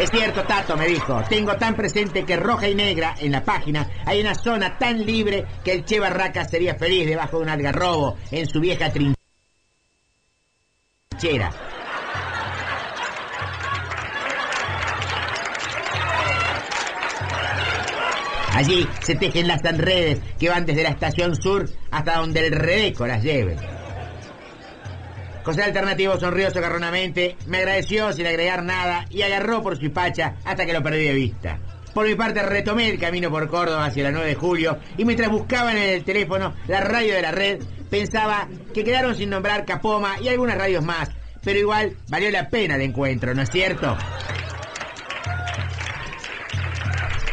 Es cierto, Tato, me dijo. Tengo tan presente que roja y negra en la página hay una zona tan libre que el Che Barraca sería feliz debajo de un algarrobo en su vieja trinchera. Allí se tejen las redes que van desde la estación sur hasta donde el Rebeco las lleve. José Alternativo sonrió socarronamente, me agradeció sin agregar nada y agarró por su pacha hasta que lo perdí de vista. Por mi parte retomé el camino por Córdoba hacia la 9 de julio y mientras buscaban en el teléfono la radio de la red, pensaba que quedaron sin nombrar Capoma y algunas radios más, pero igual valió la pena el encuentro, ¿no es cierto?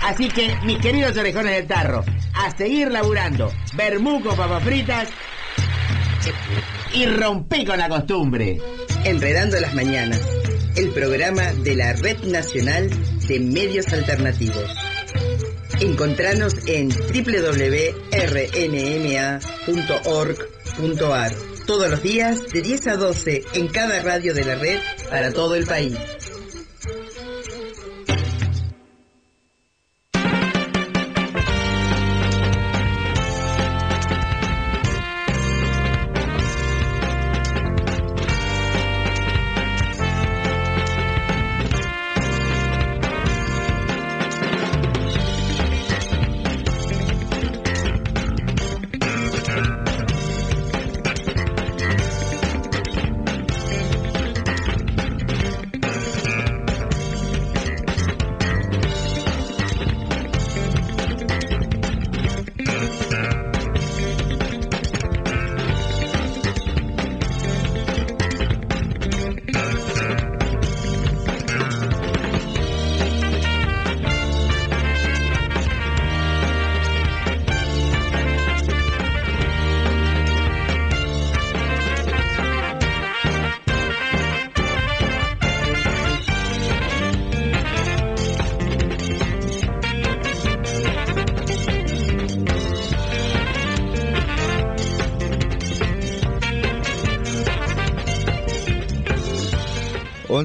Así que, mis queridos orejones del tarro, a seguir laburando, bermuco, papas fritas y rompí con la costumbre. Enredando las Mañanas, el programa de la Red Nacional de Medios Alternativos. Encontranos en www.rnma.org.ar todos los días de 10 a 12 en cada radio de la red para todo el país.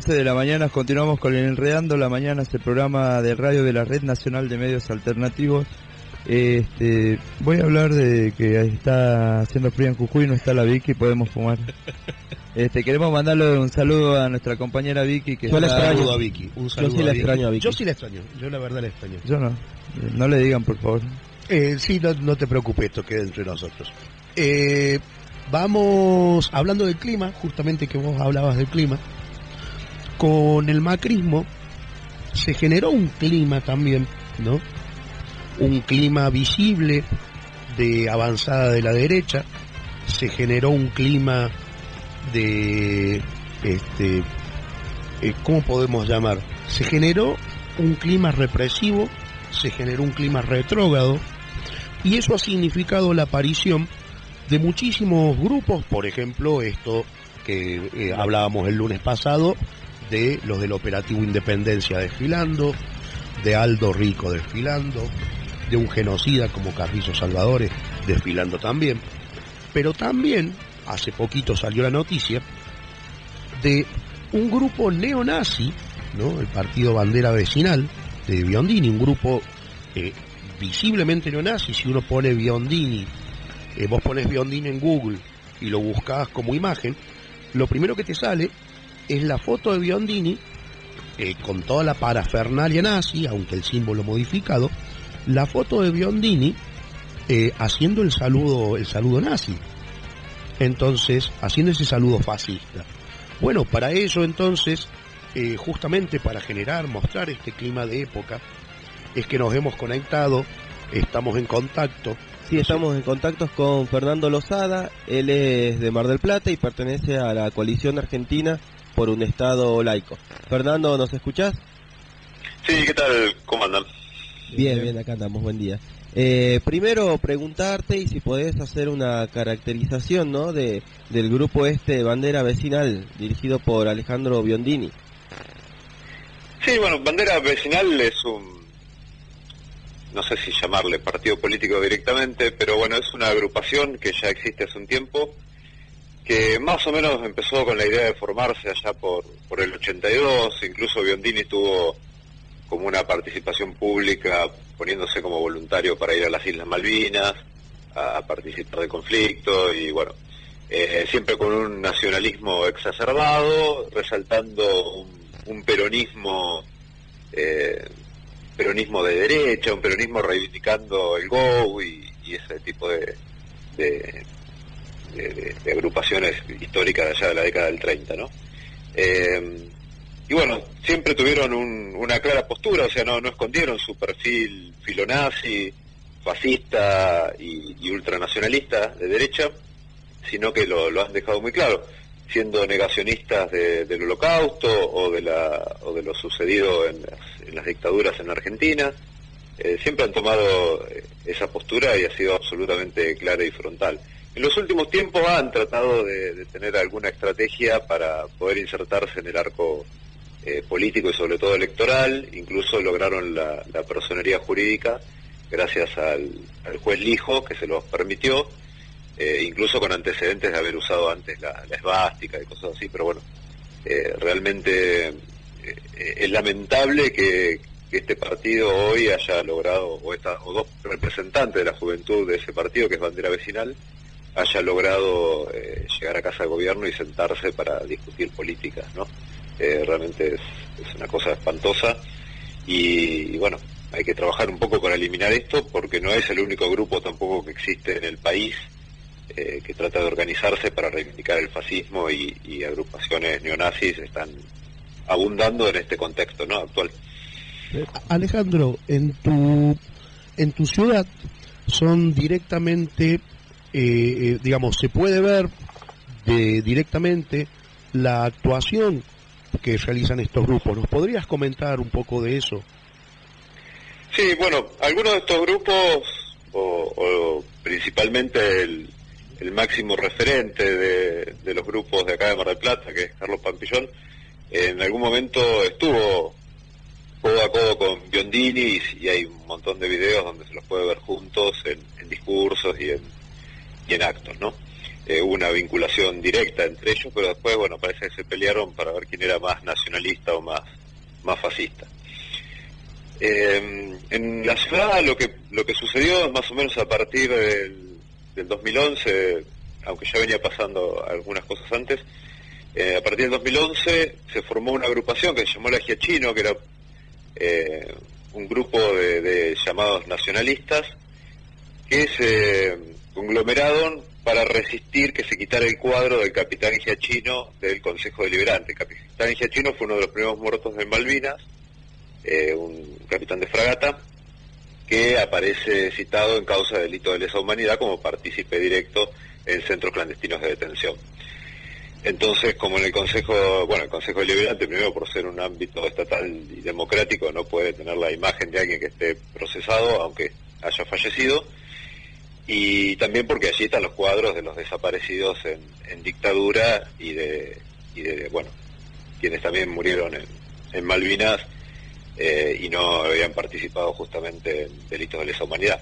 11 de la mañana continuamos con el Enredando la Mañana, este programa de radio de la Red Nacional de Medios Alternativos. Este, voy a hablar de que está haciendo frío en Jujuy, no está la Vicky, podemos fumar. Este, queremos mandarle un saludo a nuestra compañera Vicky que Yo la está- extraño a Vicky. Un saludo Yo sí la a Vicky. extraño a Vicky. Yo sí la extraño. Yo la verdad la extraño. Yo no, no le digan por favor. Eh, sí, no, no te preocupes, esto queda entre nosotros. Eh, vamos hablando del clima, justamente que vos hablabas del clima. Con el macrismo se generó un clima también, ¿no? Un clima visible de avanzada de la derecha. Se generó un clima de, este, eh, ¿cómo podemos llamar? Se generó un clima represivo, se generó un clima retrógrado y eso ha significado la aparición de muchísimos grupos, por ejemplo, esto que eh, hablábamos el lunes pasado, de los del Operativo Independencia desfilando, de Aldo Rico desfilando, de un genocida como Carrizo Salvadores desfilando también, pero también hace poquito salió la noticia, de un grupo neonazi, ¿no? el partido bandera vecinal de Biondini, un grupo eh, visiblemente neonazi, si uno pone Biondini, eh, vos pones Biondini en Google y lo buscas como imagen, lo primero que te sale es la foto de Biondini eh, con toda la parafernalia nazi, aunque el símbolo modificado, la foto de Biondini eh, haciendo el saludo, el saludo nazi. Entonces, haciendo ese saludo fascista. Bueno, para eso entonces, eh, justamente para generar, mostrar este clima de época, es que nos hemos conectado, estamos en contacto. Sí, estamos en contacto con Fernando Lozada, él es de Mar del Plata y pertenece a la coalición argentina por un Estado laico. Fernando, ¿nos escuchás? Sí, ¿qué tal? ¿Cómo andan? Bien, bien, acá andamos, buen día. Eh, primero preguntarte y si podés hacer una caracterización ¿no? de, del grupo este Bandera Vecinal dirigido por Alejandro Biondini. Sí, bueno, Bandera Vecinal es un, no sé si llamarle partido político directamente, pero bueno, es una agrupación que ya existe hace un tiempo, que más o menos empezó con la idea de formarse allá por, por el 82, incluso Biondini tuvo como una participación pública poniéndose como voluntario para ir a las Islas Malvinas, a, participar de conflictos y bueno, eh, siempre con un nacionalismo exacerbado, resaltando un, un peronismo eh, peronismo de derecha, un peronismo reivindicando el GO y, y ese tipo de, de, de, agrupaciones históricas de allá de la década del 30, ¿no? Eh, y bueno, siempre tuvieron un, una clara postura, o sea, no, no escondieron su perfil filonazi, fascista y, y ultranacionalista de derecha, sino que lo, lo han dejado muy claro siendo negacionistas de, del holocausto o de, la, o de lo sucedido en las, en las dictaduras en Argentina. Eh, siempre han tomado eh, esa postura y ha sido absolutamente clara y frontal. En los últimos tiempos han tratado de, tener alguna estrategia para poder insertarse en el arco eh, político y sobre todo electoral, incluso lograron la, personería jurídica gracias al, al juez Lijo que se los permitió eh, incluso con antecedentes de haber usado antes la, la esvástica y cosas así, pero bueno, eh, realmente eh, es lamentable que, que, este partido hoy haya logrado, o, esta, o dos representantes de la juventud de ese partido, que es bandera vecinal, haya logrado eh, llegar a casa de gobierno y sentarse para discutir políticas, ¿no? Eh, realmente es, una cosa espantosa y, bueno, hay que trabajar un poco para eliminar esto porque no es el único grupo tampoco que existe en el país eh, que trata de organizarse para reivindicar el fascismo y, y, agrupaciones neonazis están abundando en este contexto no actual. Alejandro, en tu en tu ciudad son directamente, eh, eh, digamos, se puede ver de, directamente la actuación que realizan estos grupos. ¿Nos podrías comentar un poco de eso? Sí, bueno, algunos de estos grupos, o, principalmente el, el máximo referente de, los grupos de acá de Mar del Plata, que es Carlos Pampillón, en algún momento estuvo codo a codo con Biondini y, hay un montón de videos donde se los puede ver juntos en discursos y en, y en actos, ¿no? Eh, hubo una vinculación directa entre ellos, pero después, bueno, parece que se pelearon para ver quién era más nacionalista o más, más fascista. Eh, en la ciudad lo que, lo que sucedió más o menos a partir del del 2011, aunque ya venía pasando algunas cosas antes, eh, a partir del 2011 se formó una agrupación que se llamó la Giachino, que era eh, un grupo de, de, llamados nacionalistas, que se conglomeraron para resistir que se quitara el cuadro del capitán Giachino del Consejo Deliberante. El capitán Giachino fue uno de los primeros muertos de Malvinas, eh, un capitán de fragata, que aparece citado en causa de delito de lesa humanidad como partícipe directo en centros clandestinos de detención. Entonces, como en el Consejo, bueno, el Consejo Deliberante, primero por ser un ámbito estatal y democrático, no puede tener la imagen de alguien que esté procesado, aunque haya fallecido, y también porque allí están los cuadros de los desaparecidos en, en dictadura y de, y de, bueno, quienes también murieron en, en Malvinas eh, y no habían participado justamente en delitos de lesa humanidad.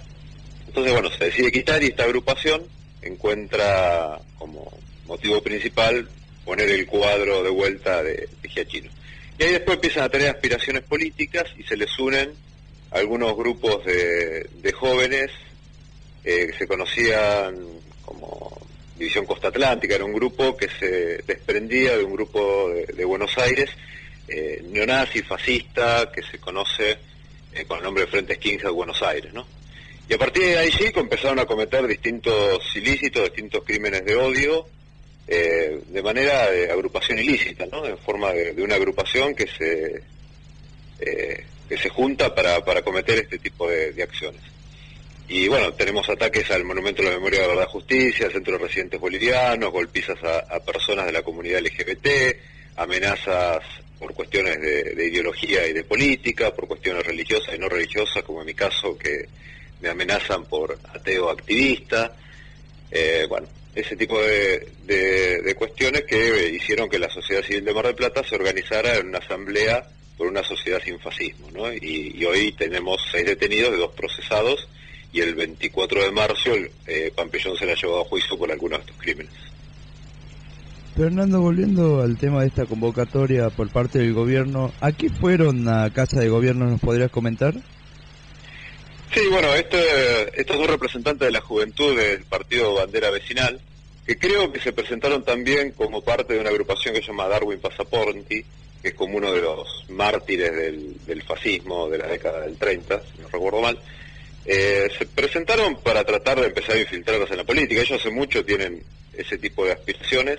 Entonces, bueno, se decide quitar y esta agrupación encuentra como motivo principal, poner el cuadro de vuelta de, de Giachino. Y ahí después empiezan a tener aspiraciones políticas y se les unen algunos grupos de, de jóvenes que se conocían como División Costa Atlántica, era un grupo que se desprendía de un grupo de, de Buenos Aires, eh, neonazi, fascista, que se conoce eh, con el nombre de Frente Skinhead de Buenos Aires, ¿no? Y a partir de sí empezaron a cometer distintos ilícitos, distintos crímenes de odio, eh, de manera de agrupación ilícita, ¿no? En forma de, una agrupación que se eh, que se junta para, para cometer este tipo de acciones. Y bueno, tenemos ataques al Monumento de la Memoria de la Verdad y Justicia, Centro de Residentes Bolivianos, golpizas a, personas de la comunidad LGBT, amenazas por cuestiones de, de, ideología y de política, por cuestiones religiosas y no religiosas, como en mi caso, que me amenazan por ateo activista. Eh, bueno, ese tipo de, cuestiones que hicieron que la sociedad civil de Mar del Plata se organizara en una asamblea por una sociedad sin fascismo, ¿no? Y hoy tenemos seis detenidos de dos procesados y el 24 de marzo el, eh, Pampellón se la ha llevado a juicio por algunos de estos crímenes. Fernando, volviendo al tema de esta convocatoria por parte del gobierno, ¿a qué fueron a Casa de Gobierno? ¿Nos podrías comentar? Sí, bueno, este, estos dos representantes de la juventud del partido Bandera Vecinal, que creo que se presentaron también como parte de una agrupación que se llama Darwin Passaporti, que es como uno de los mártires del, del fascismo de la década del 30, si no recuerdo mal, eh, se presentaron para tratar de empezar a infiltrarlos en la política. Ellos hace mucho tienen ese tipo de aspiraciones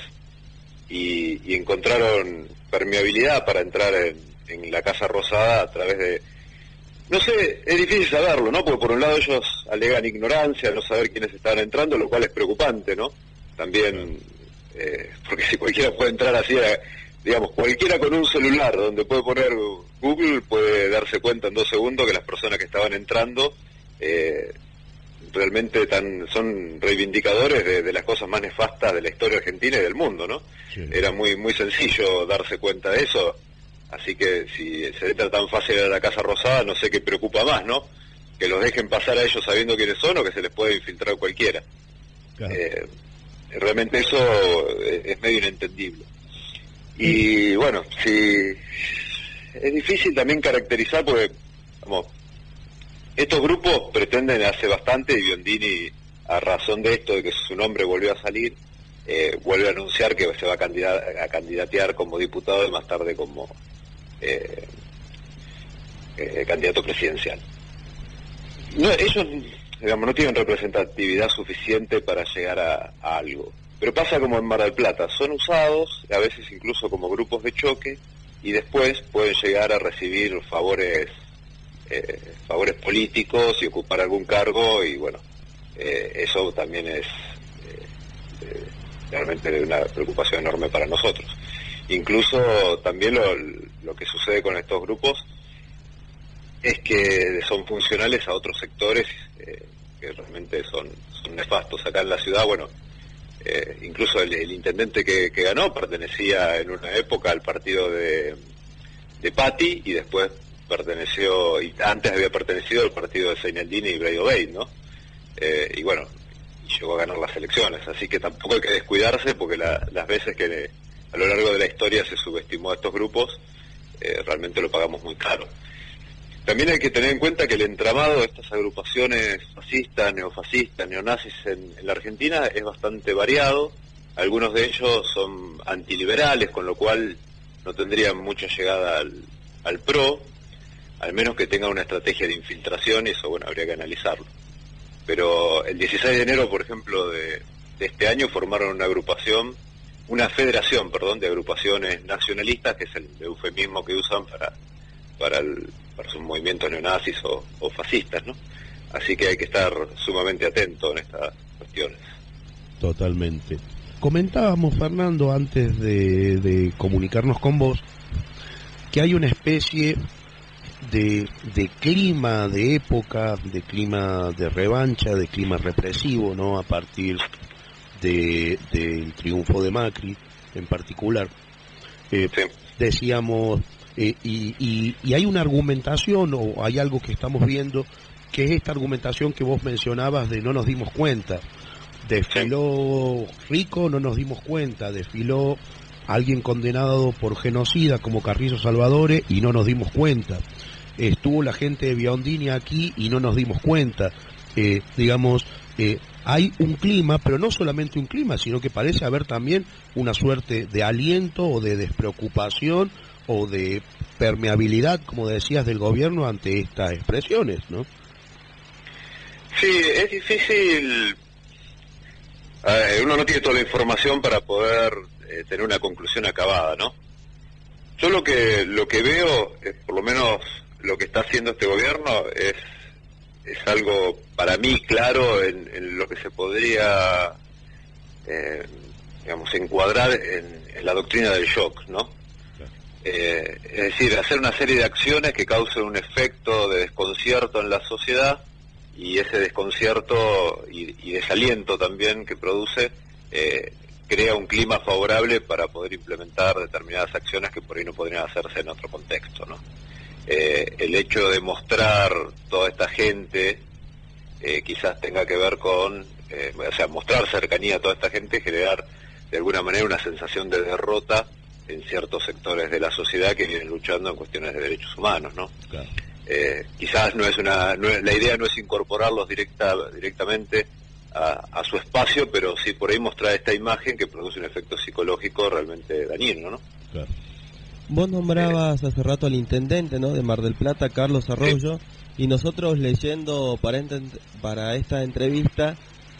y, encontraron permeabilidad para entrar en, la Casa Rosada a través de... No sé, es difícil saberlo, ¿no? Porque por un lado ellos alegan ignorancia, no saber quiénes estaban entrando, lo cual es preocupante, ¿no? También, eh, porque si cualquiera puede entrar así, digamos, cualquiera con un celular donde puede poner Google puede darse cuenta en dos segundos que las personas que estaban entrando eh, realmente tan, son reivindicadores de, de, las cosas más nefastas de la historia argentina y del mundo, ¿no? Sí. Era muy muy sencillo darse cuenta de eso, así que si se entra tan fácil a la Casa Rosada, no sé qué preocupa más, ¿no? Que los dejen pasar a ellos sabiendo quiénes son o que se les puede infiltrar cualquiera. Claro. Eh, realmente eso es medio inentendible. Y bueno, si es difícil también caracterizar porque, vamos, estos grupos pretenden hace bastante, y Biondini, a razón de esto, de que su nombre volvió a salir, eh, vuelve a anunciar que se va a, candidat a candidatear como diputado y más tarde como eh, eh, candidato presidencial. No, ellos, digamos, no tienen representatividad suficiente para llegar a algo. Pero pasa como en Mar del Plata, son usados, a veces incluso como grupos de choque, y después pueden llegar a recibir favores eh, favores políticos y ocupar algún cargo y bueno, eh, eso también es eh, realmente una preocupación enorme para nosotros. Incluso también lo, lo, que sucede con estos grupos es que son funcionales a otros sectores que realmente son, nefastos. Acá en la ciudad, bueno, incluso el, el intendente que, que, ganó pertenecía en una época al partido de, de Patti y después perteneció, y antes había pertenecido al partido de Seinaldini y Braido Bay, ¿no? Eh, y bueno, llegó a ganar las elecciones, así que tampoco hay que descuidarse porque la, las veces que a lo largo de la historia se subestimó a estos grupos, eh, realmente lo pagamos muy caro. También hay que tener en cuenta que el entramado de estas agrupaciones fascistas, neofascistas, neonazis en, en la Argentina es bastante variado. Algunos de ellos son antiliberales, con lo cual no tendrían mucha llegada al PRO, al menos que tenga una estrategia de infiltración, eso, bueno, habría que analizarlo. Pero el 16 de enero, por ejemplo, de, este año, formaron una agrupación, una federación, perdón, de agrupaciones nacionalistas, que es el eufemismo que usan para, para, sus movimientos neonazis o, o fascistas, ¿no? Así que hay que estar sumamente atento en estas cuestiones. Totalmente. Comentábamos, Fernando, antes de comunicarnos con vos, que hay una especie de, de, clima, de época, de clima de revancha, de clima represivo, ¿no? A partir del de, triunfo de Macri en particular. Eh, sí. Decíamos, eh, y, y, y, hay una argumentación o hay algo que estamos viendo que es esta argumentación que vos mencionabas de no nos dimos cuenta, desfiló Rico, no nos dimos cuenta, desfiló alguien condenado por genocida como Carrizo Salvadores y no nos dimos cuenta. Estuvo la gente de Biondini aquí y no nos dimos cuenta. Eh, digamos, eh, hay un clima, pero no solamente un clima, sino que parece haber también una suerte de aliento o de despreocupación o de permeabilidad, como decías, del gobierno ante estas expresiones, ¿no? Sí, es difícil. uno no tiene toda la información para poder eh, tener una conclusión acabada, ¿no? Yo lo que lo que veo, es, por lo menos lo que está haciendo este gobierno, es es algo para mí claro en, lo que se podría, eh, digamos, encuadrar en, la doctrina del shock, ¿no? Eh, es decir, hacer una serie de acciones que causen un efecto de desconcierto en la sociedad y ese desconcierto y, desaliento también que produce eh, crea un clima favorable para poder implementar determinadas acciones que por ahí no podrían hacerse en otro contexto, ¿no? Eh, el hecho de mostrar toda esta gente eh, quizás tenga que ver con, eh, o sea, mostrar cercanía a toda esta gente, generar de alguna manera una sensación de derrota en ciertos sectores de la sociedad que vienen luchando en cuestiones de derechos humanos, ¿no? quizás no es una, la idea no es incorporarlos directa, directamente a, su espacio, pero sí por ahí mostrar esta imagen que produce un efecto psicológico realmente dañino, ¿no? Vos nombrabas hace rato al intendente ¿no? de Mar del Plata, Carlos Arroyo, y nosotros leyendo para, esta entrevista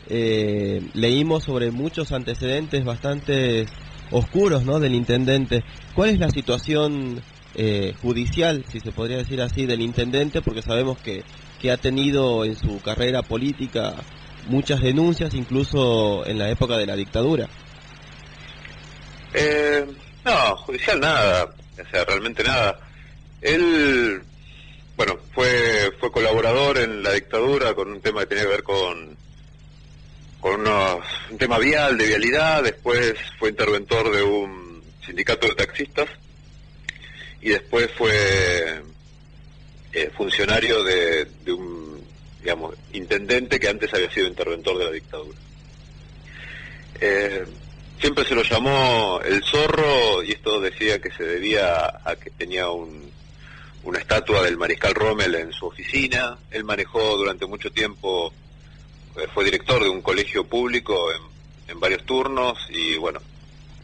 eh, leímos sobre muchos antecedentes bastante oscuros ¿no? del intendente. ¿Cuál es la situación eh, judicial, si se podría decir así, del intendente? Porque sabemos que, que ha tenido en su carrera política muchas denuncias, incluso en la época de la dictadura. Eh, no, judicial nada o sea, realmente nada. Él, bueno, fue, fue colaborador en la dictadura con un tema que tenía que ver con, con un tema vial, de vialidad, después fue interventor de un sindicato de taxistas y después fue eh, funcionario de, de, un, digamos, intendente que antes había sido interventor de la dictadura. Eh, siempre se lo llamó el zorro y esto decía que se debía a que tenía una estatua del mariscal Rommel en su oficina. Él manejó durante mucho tiempo, eh, fue director de un colegio público en, varios turnos y bueno,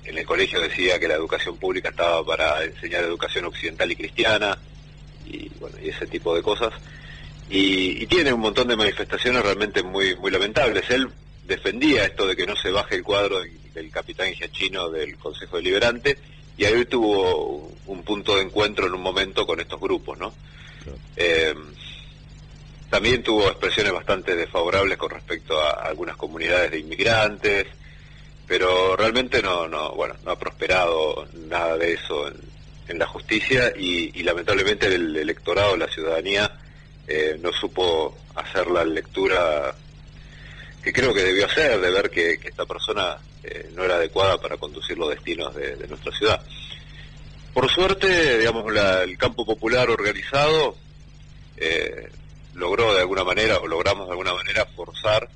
en el colegio decía que la educación pública estaba para enseñar educación occidental y cristiana y bueno, y ese tipo de cosas. Y, y tiene un montón de manifestaciones realmente muy, muy lamentables. Él defendía esto de que no se baje el cuadro del capitán Giachino del Consejo Deliberante y ahí tuvo un punto de encuentro en un momento con estos grupos, ¿no? Eh, también tuvo expresiones bastante desfavorables con respecto a algunas comunidades de inmigrantes, pero realmente no, no, bueno, no ha prosperado nada de eso en, la justicia y, lamentablemente el electorado, la ciudadanía, eh, no supo hacer la lectura que creo que debió hacer, de ver que, esta persona eh, no era adecuada para conducir los destinos de, nuestra ciudad. Por suerte, digamos, el campo popular organizado eh, logró de alguna manera, o logramos de alguna manera, forzar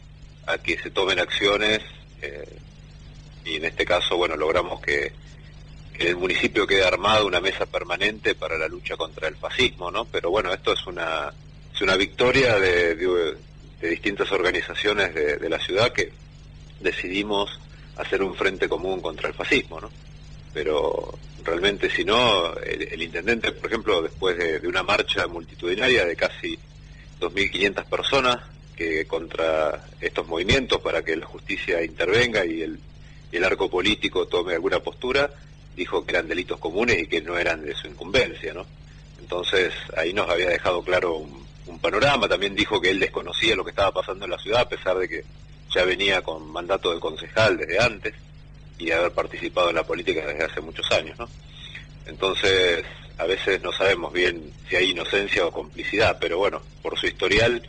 a que se tomen acciones, eh, y en este caso, bueno, logramos que, el municipio quede armada una mesa permanente para la lucha contra el fascismo, ¿no? Pero bueno, esto es una, es una victoria de de distintas organizaciones de, la ciudad que decidimos hacer un frente común contra el fascismo, ¿no? Pero realmente si no, el, intendente, por ejemplo, después de, una marcha multitudinaria de casi 2.500 personas que contra estos movimientos para que la justicia intervenga y el, el arco político tome alguna postura, dijo que eran delitos comunes y que no eran de su incumbencia, ¿no? Entonces ahí nos había dejado claro un panorama, también dijo que él desconocía lo que estaba pasando en la ciudad, a pesar de que ya venía con mandato de concejal desde antes y haber participado en la política desde hace muchos años, ¿no? Entonces, a veces no sabemos bien si hay inocencia o complicidad, pero bueno, por su historial,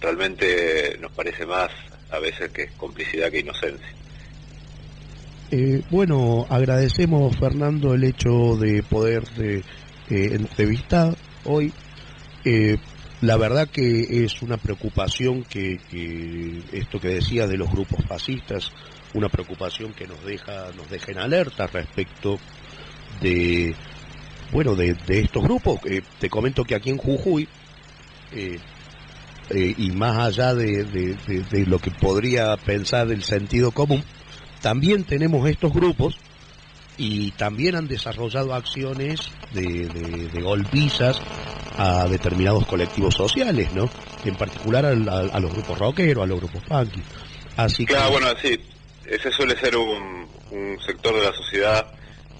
realmente nos parece más a veces que es complicidad que inocencia. Eh, bueno, agradecemos Fernando el hecho de poder de, eh, entrevistar hoy. Eh, la verdad que es una preocupación que, esto que decía de los grupos fascistas, una preocupación que nos deja, nos deja en alerta respecto de, bueno, de, estos grupos. Eh, te comento que aquí en Jujuy, eh, eh, y más allá de, de- lo que podría pensar el sentido común, también tenemos estos grupos y también han desarrollado acciones de golpizas a determinados colectivos sociales, ¿no? En particular a, a los grupos rockeros, a los grupos punky. Así que, Claro, bueno, sí, ese suele ser un, un sector de la sociedad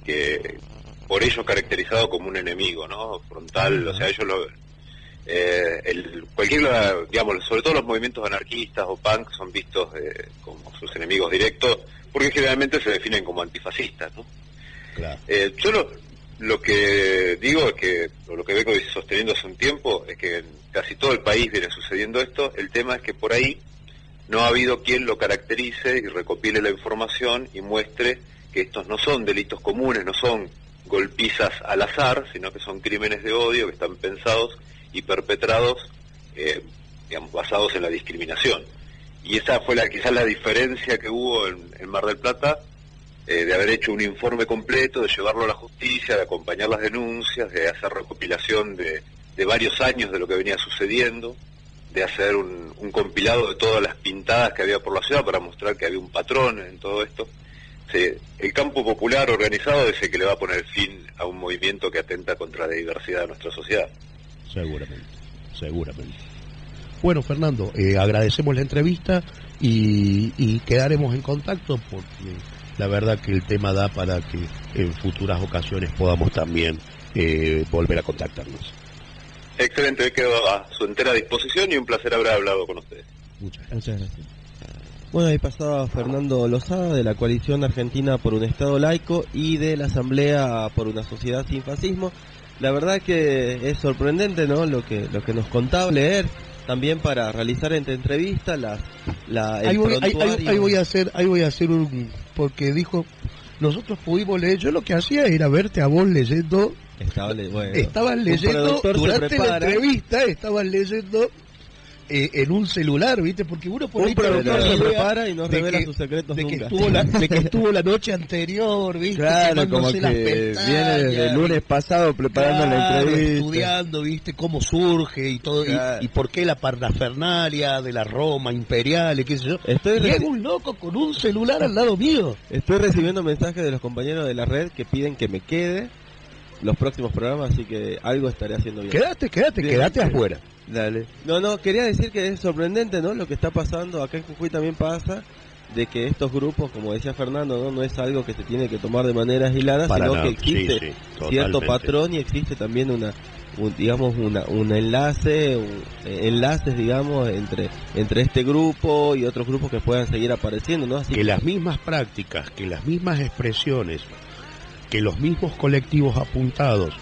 que por ello caracterizado como un enemigo, ¿no? Frontal, o sea, ellos lo... eh, el, cualquier, digamos, sobre todo los movimientos anarquistas o punk son vistos eh, como sus enemigos directos, porque generalmente se definen como antifascistas, ¿no? claro, Eh, yo lo, lo que digo es que, o lo que vengo sosteniendo hace un tiempo, es que en casi todo el país viene sucediendo esto, el tema es que por ahí no ha habido quien lo caracterice y recopile la información y muestre que estos no son delitos comunes, no son golpizas al azar, sino que son crímenes de odio que están pensados y perpetrados, eh, digamos, basados en la discriminación. Y esa fue la, quizás la diferencia que hubo en, en Mar del Plata, eh, de haber hecho un informe completo, de llevarlo a la justicia, de acompañar las denuncias, de hacer recopilación de, de varios años de lo que venía sucediendo, de hacer un, un compilado de todas las pintadas que había por la ciudad para mostrar que había un patrón en todo esto. El campo popular organizado es el que le va a poner fin a un movimiento que atenta contra la diversidad de nuestra sociedad. seguramente, seguramente. Bueno, Fernando, eh, agradecemos la entrevista y, y quedaremos en contacto porque la verdad que el tema da para que en futuras ocasiones podamos también eh, volver a contactarnos. Excelente, quedo a su entera disposición y un placer haber hablado con ustedes. Muchas gracias. Muchas gracias. Bueno, ahí pasaba Fernando Lozada de la Coalición Argentina por un Estado Laico y de la Asamblea por una Sociedad sin Fascismo. La verdad que es sorprendente, ¿no? Lo que lo que nos contaba leer también para realizar entre entrevistas las la el Ahí voy, ahí- ahí- prontuario. ahí voy a hacer, ahí voy a hacer un porque dijo nosotros pudimos leer. Yo lo que hacía era verte a vos leyendo Estaba bueno, Estabas leyendo durante la entrevista, estabas leyendo eh, en un celular, ¿viste? Porque uno por Un ahí productor se prepara y no revela que- sus secretos de que, nunca. estuvo la, de que estuvo la noche anterior, ¿viste? Claro, como que viene desde el lunes pasado preparando la entrevista. estudiando, ¿viste? Cómo surge y todo, y- Claro. y, por qué la parafernalia de la Roma imperial y qué sé yo. Estoy Llega un loco con un celular al lado mío. Estoy recibiendo mensajes de los compañeros de la red que piden que me quede los próximos programas, así que algo estaré haciendo bien. Quédate, quédate, Bien, quédate bien. afuera. Dale. No, no, quería decir que es sorprendente, ¿no? Lo que está pasando acá en Jujuy también pasa de que estos grupos, como decía Fernando, no, no es algo que se tiene que tomar de manera aislada, Para sino nada. que existe Sí, sí, cierto patrón y existe también una un- digamos una, un enlace un- eh, enlaces digamos entre entre este grupo y otros grupos que puedan seguir apareciendo no así que las mismas prácticas, que las mismas expresiones, que los mismos colectivos apuntados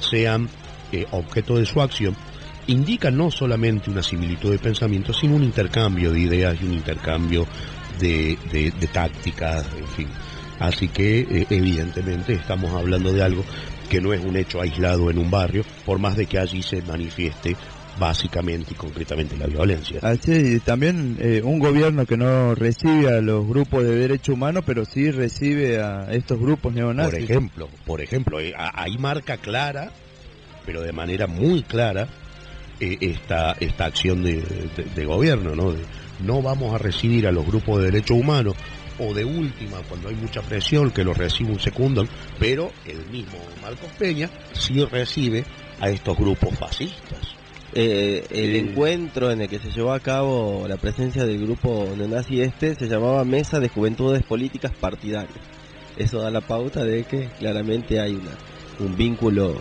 sean eh, objeto de su acción, indican no solamente una similitud de pensamiento, sino un intercambio de ideas y un intercambio de, de- de tácticas, en fin. Así que, eh, evidentemente, estamos hablando de algo que no es un hecho aislado en un barrio, por más de que allí se manifieste básicamente y concretamente la violencia. Así, y también eh, un gobierno que no recibe a los grupos de derechos humanos, pero sí recibe a estos grupos Por neonazis. ejemplo, por ejemplo, eh, a- ahí marca clara, pero de manera muy clara, eh, esta, esta acción de, de- de gobierno, ¿no? De, no vamos a recibir a los grupos de derechos humanos, o de última, cuando hay mucha presión, que lo recibe un secundón, pero el mismo Marcos Peña sí recibe a estos grupos fascistas. Eh, el Sí. encuentro en el que se llevó a cabo la presencia del grupo neonazi este se llamaba Mesa de Juventudes Políticas Partidarias. Eso da la pauta de que claramente hay una, un vínculo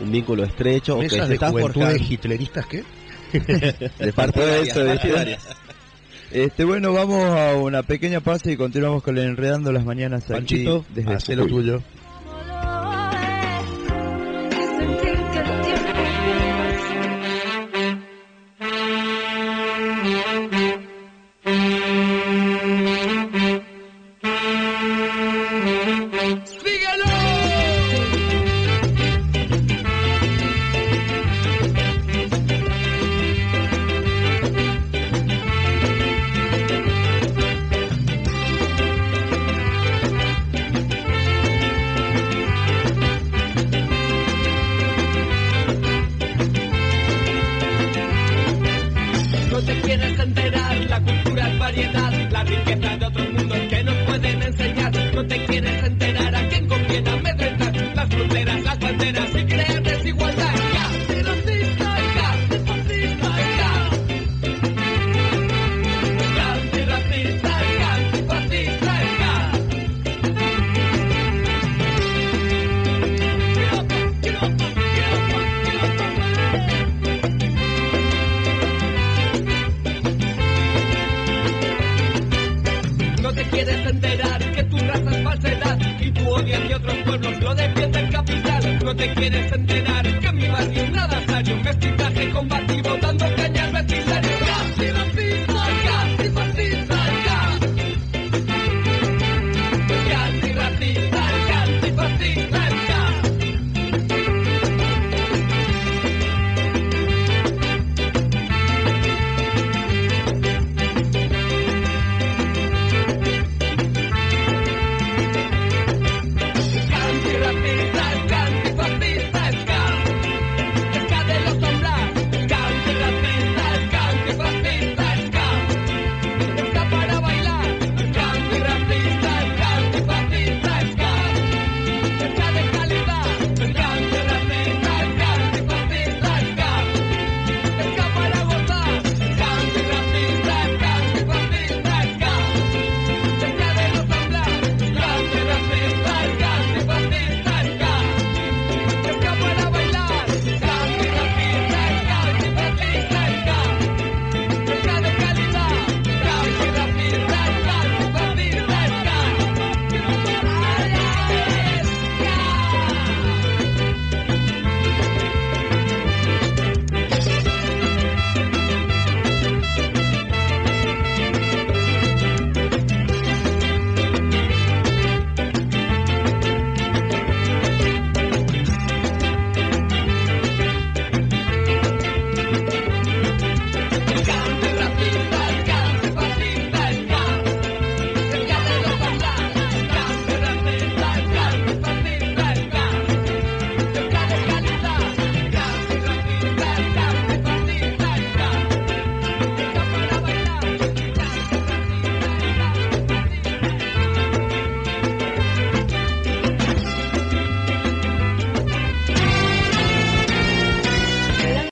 un vínculo estrecho o que de está juventudes forjando hitleristas, ¿qué? De parte de eso, partidarias. Este, bueno, vamos a una pequeña pausa y continuamos con el Enredando las Mañanas aquí Panchito, desde hacé lo tuyo.